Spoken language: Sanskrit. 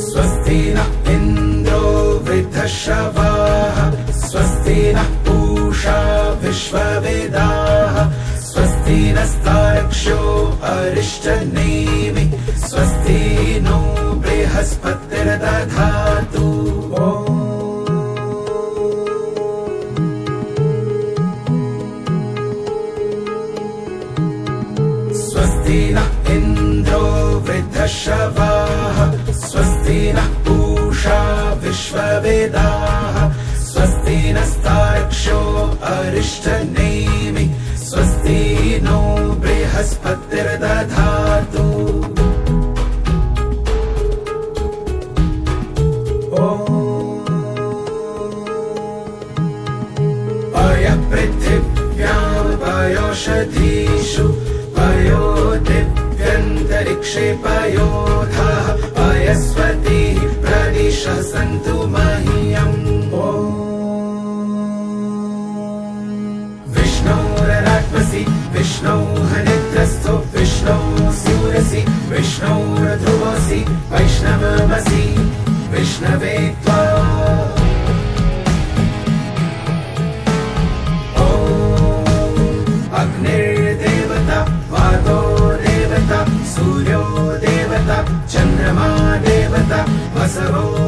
स्वस्ति न इन्द्रो वृद्धशवाः स्वस्ति नः पूषा विश्ववेदाः स्वस्ति नस्तारक्षो अरिष्टनेमि स्वस्ति नो बृहस्पतिर्दधातु स्वस्ति न इन्द्रो वृद्धशवाः। स्वस्ति नः पूषा विश्ववेदाः। स्वस्ति नस्तारक्षो अरिष्टनेमि। स्वस्ति नो बृहस्पतिर्दधातु। पृथिव्याम् पयोषधीषु पयो दिव्यन्तरिक्षे पयोधाः पयस्वतीः प्रदिश सन्तु मह्यम्। विष्णौ हनित्रस्थो विष्णौ सूरसि विष्णोरध्रुवसि वैष्णवमसि विष्णवे चन्द्रमा देवता वसवो